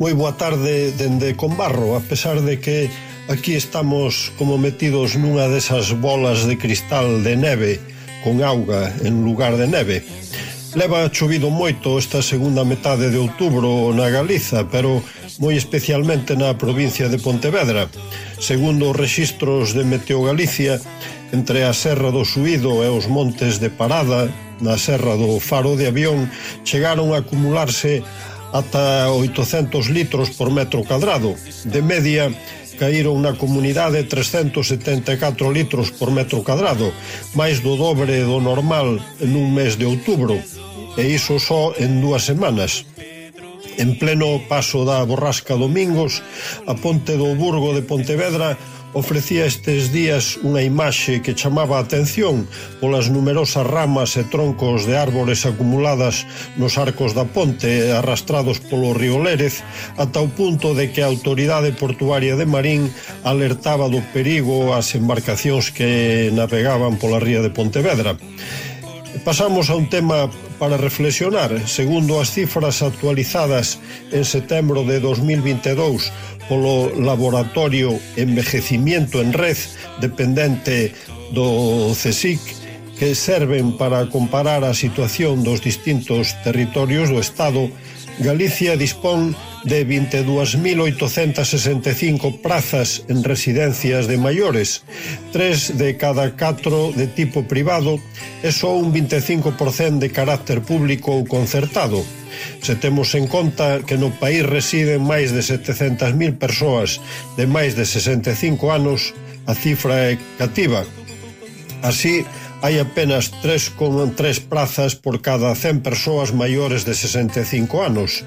Moi boa tarde dende Conbarro, a pesar de que aquí estamos como metidos nunha desas bolas de cristal de neve con auga en lugar de neve. Leva chovido moito esta segunda metade de outubro na Galiza, pero moi especialmente na provincia de Pontevedra. Segundo os rexistros de Meteo Galicia, entre a Serra do Suído e os montes de Parada, na Serra do Faro de Avión, chegaron a acumularse ata 800 litros por metro cadrado. De media, caíron na comunidade 374 litros por metro cadrado, máis do dobre do normal nun mes de outubro, e iso só en dúas semanas. En pleno paso da borrasca domingos, a ponte do Burgo de Pontevedra ofrecía estes días unha imaxe que chamaba a atención polas numerosas ramas e troncos de árbores acumuladas nos arcos da ponte arrastrados polo río Lérez ata o punto de que a autoridade portuaria de Marín alertaba do perigo ás embarcacións que navegaban pola ría de Pontevedra. Pasamos a un tema para reflexionar. Segundo as cifras actualizadas en setembro de 2022 polo Laboratorio Envejecimiento en Red, dependente do CSIC, que serven para comparar a situación dos distintos territorios do Estado, Galicia dispón de 22.865 prazas en residencias de maiores, 3 de cada 4 de tipo privado e só un 25% de carácter público ou concertado. Se temos en conta que no país residen máis de 700.000 persoas de máis de 65 anos, a cifra é cativa. Así, hai apenas 3,3 prazas por cada 100 persoas maiores de 65 anos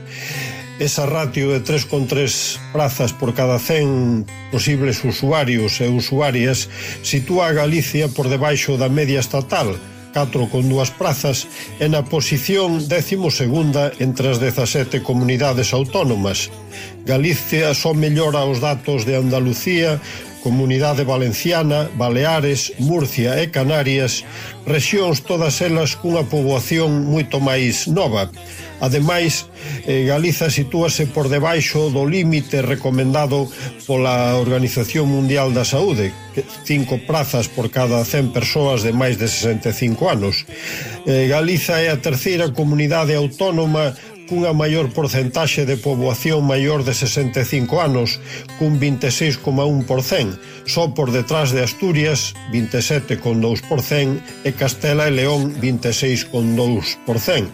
esa ratio de 3,3 prazas por cada 100 posibles usuarios e usuarias sitúa a Galicia por debaixo da media estatal, 4 con dúas prazas e na posición décimo segunda entre as 17 comunidades autónomas. Galicia só mellora os datos de Andalucía, Comunidade Valenciana, Baleares, Murcia e Canarias, rexións todas elas cunha poboación moito máis nova. Ademais, eh, Galiza sitúase por debaixo do límite recomendado pola Organización Mundial da Saúde, cinco prazas por cada 100 persoas de máis de 65 anos. Eh, Galiza é a terceira comunidade autónoma cunha maior porcentaxe de poboación maior de 65 anos, cun 26,1%, só por detrás de Asturias, 27,2%, e Castela e León, 26,2%.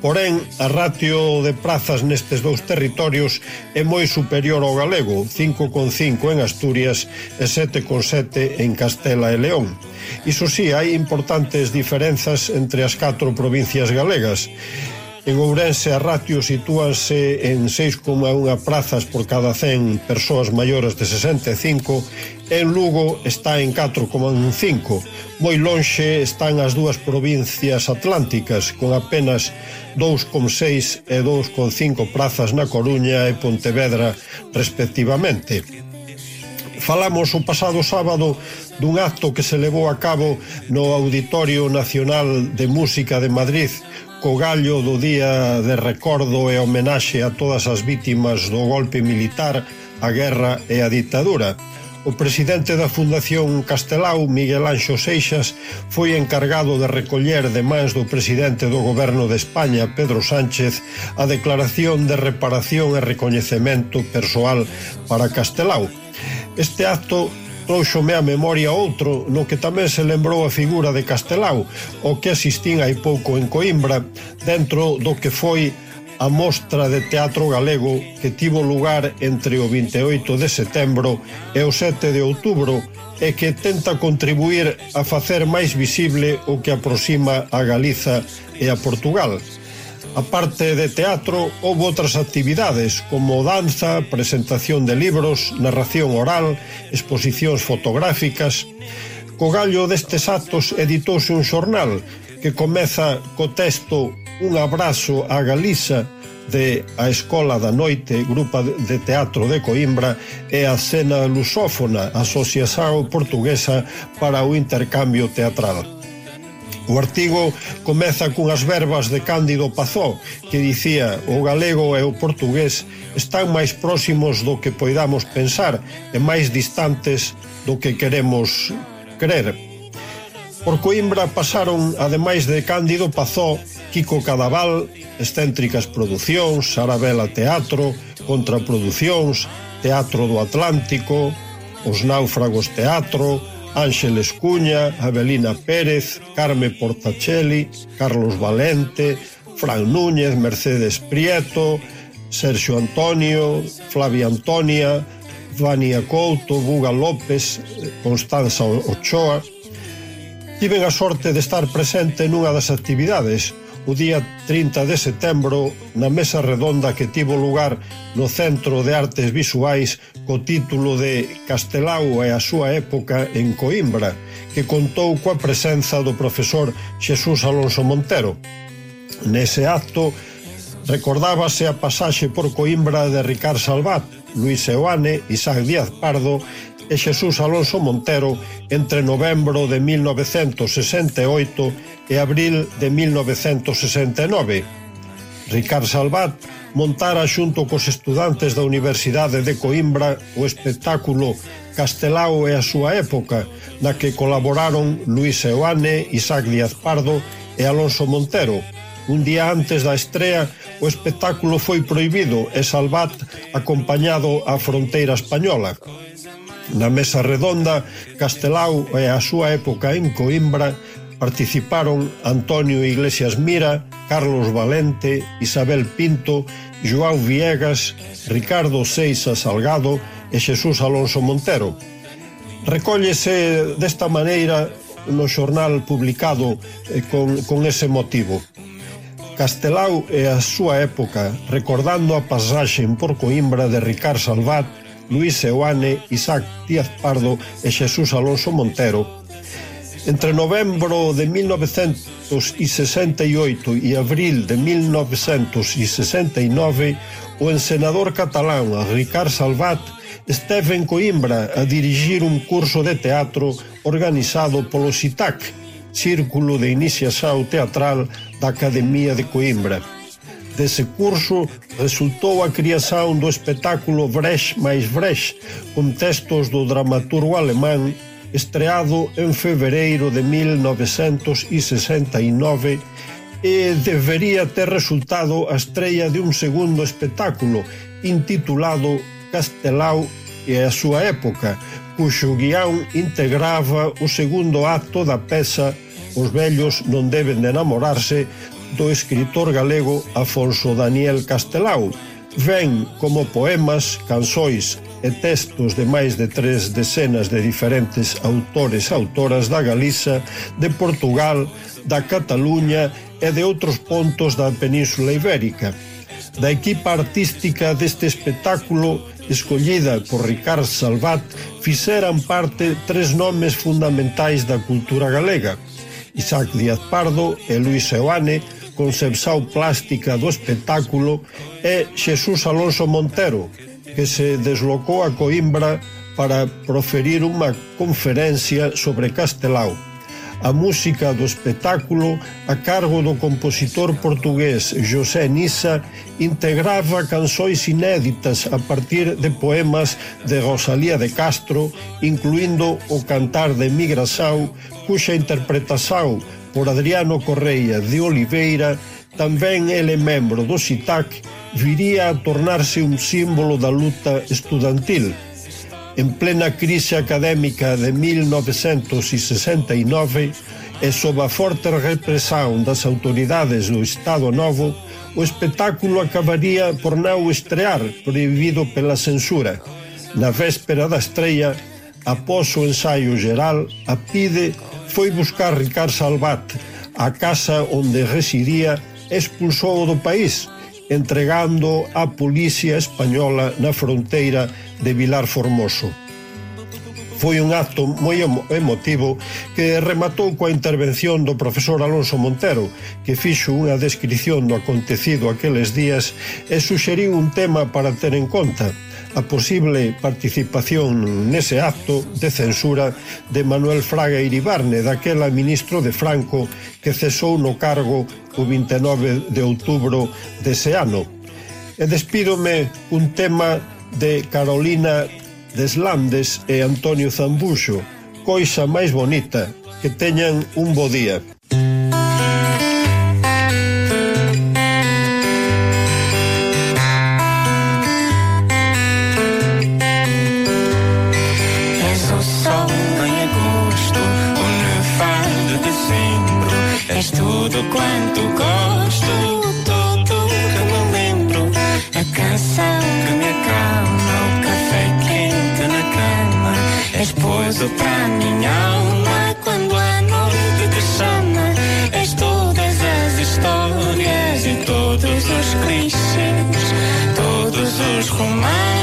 Porén, a ratio de prazas nestes dous territorios é moi superior ao galego, 5,5 en Asturias e 7,7 en Castela e León. Iso sí, hai importantes diferenzas entre as catro provincias galegas. En Ourense a ratio sitúase en 6,1 prazas por cada 100 persoas maiores de 65 en Lugo está en 4,5. Moi lonxe están as dúas provincias atlánticas con apenas 2,6 e 2,5 prazas na Coruña e Pontevedra respectivamente. Falamos o pasado sábado dun acto que se levou a cabo no Auditorio Nacional de Música de Madrid co gallo do día de recordo e homenaxe a todas as vítimas do golpe militar, a guerra e a ditadura. O presidente da Fundación Castelao, Miguel Anxo Seixas, foi encargado de recoller de mans do presidente do goberno de España, Pedro Sánchez, a declaración de reparación e recoñecemento persoal para Castelao. Este acto trouxome a memoria outro no que tamén se lembrou a figura de Castelao, o que asistín hai pouco en Coimbra, dentro do que foi a mostra de teatro galego que tivo lugar entre o 28 de setembro e o 7 de outubro e que tenta contribuir a facer máis visible o que aproxima a Galiza e a Portugal. Aparte de teatro, houve outras actividades como danza, presentación de libros, narración oral, exposicións fotográficas. Co gallo destes actos editouse un xornal que comeza co texto Un abrazo a Galiza de A Escola da Noite, grupa de teatro de Coimbra, e a Cena Lusófona, Asociación Portuguesa para o Intercambio Teatral. O artigo comeza cunhas verbas de Cándido Pazó, que dicía o galego e o portugués están máis próximos do que poidamos pensar e máis distantes do que queremos crer. Por Coimbra pasaron, ademais de Cándido Pazó, Kiko Cadaval, Excéntricas Producións, Sarabela Teatro, Contraproducións, Teatro do Atlántico, Os Náufragos Teatro, Ángeles Cuña, Abelina Pérez, Carme Portacelli, Carlos Valente, Fran Núñez, Mercedes Prieto, Sergio Antonio, Flavia Antonia, Vania Couto, Buga López, Constanza Ochoa. Tiven a sorte de estar presente nunha das actividades, o día 30 de setembro na mesa redonda que tivo lugar no Centro de Artes Visuais co título de Castelao e a súa época en Coimbra, que contou coa presenza do profesor Xesús Alonso Montero. Nese acto recordábase a pasaxe por Coimbra de Ricard Salvat, Luis Eoane, Isaac Díaz Pardo e Xesús Alonso Montero entre novembro de 1968 e abril de 1969. Ricard Salvat montara xunto cos estudantes da Universidade de Coimbra o espectáculo Castelao e a súa época, na que colaboraron Luis Eoane, Isaac Díaz Pardo e Alonso Montero. Un día antes da estrea, o espectáculo foi proibido e Salvat acompañado á fronteira española. Na mesa redonda, Castelao e a súa época en Coimbra participaron Antonio Iglesias Mira, Carlos Valente, Isabel Pinto, Joao Viegas, Ricardo Seixa Salgado e Xesús Alonso Montero. Recóllese desta maneira no xornal publicado eh, con, con ese motivo. Castelao e a súa época, recordando a pasaxe por Coimbra de Ricard Salvat, Luis Seoane, Isaac Díaz Pardo e Xesús Alonso Montero. Entre novembro de 1968 e abril de 1969, o ensenador catalán Ricard Salvat esteve en Coimbra a dirigir un curso de teatro organizado polo CITAC, Círculo de Iniciación Teatral da Academia de Coimbra. Dese curso resultou a criación do espectáculo Brecht máis Brecht, con textos do dramaturgo alemán estreado en febreiro de 1969 e debería ter resultado a estrella de un segundo espectáculo intitulado Castelao e a súa época, cuxo guión integraba o segundo acto da peza Os vellos non deben de enamorarse do escritor galego Afonso Daniel Castelao. Ven como poemas, canzois e textos de máis de tres decenas de diferentes autores e autoras da Galiza, de Portugal, da Cataluña e de outros pontos da Península Ibérica. Da equipa artística deste espectáculo, escollida por Ricard Salvat, fixeran parte tres nomes fundamentais da cultura galega, Isaac Díaz Pardo e Luis Seoane, concepção Plástica do Espectáculo é Xesús Alonso Montero, que se deslocou a Coimbra para proferir unha conferencia sobre Castelao. A música do espectáculo, a cargo do compositor portugués José Nissa, integraba cançois inéditas a partir de poemas de Rosalía de Castro, incluindo o cantar de Migração, cuxa interpretação por Adriano Correia de Oliveira, tamén ele membro do SITAC, viría a tornarse un símbolo da luta estudantil. En plena crise académica de 1969 e sob a forte represión das autoridades do Estado Novo, o espectáculo acabaría por non estrear, prohibido pela censura. Na véspera da estrella, após o ensaio geral, a PIDE foi buscar Ricard Salvat a casa onde residía expulsou do país, entregando á policía española na fronteira de Vilar Formoso. Foi un acto moi emotivo que rematou coa intervención do profesor Alonso Montero, que fixo unha descripción do acontecido aqueles días e suxeriu un tema para ter en conta, a posible participación nese acto de censura de Manuel Fraga Iribarne, daquela ministro de Franco, que cesou no cargo o 29 de outubro dese ano. E despídome un tema de Carolina Deslandes e Antonio Zambuxo, coisa máis bonita, que teñan un bo día. Tudo quanto gosto, tudo que me lembro, a canção que me acalma, o café quente na cama, és pouso para minha alma quando a noite te chama, és todas as histórias e todos os clichês, todos os romances